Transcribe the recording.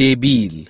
دبيل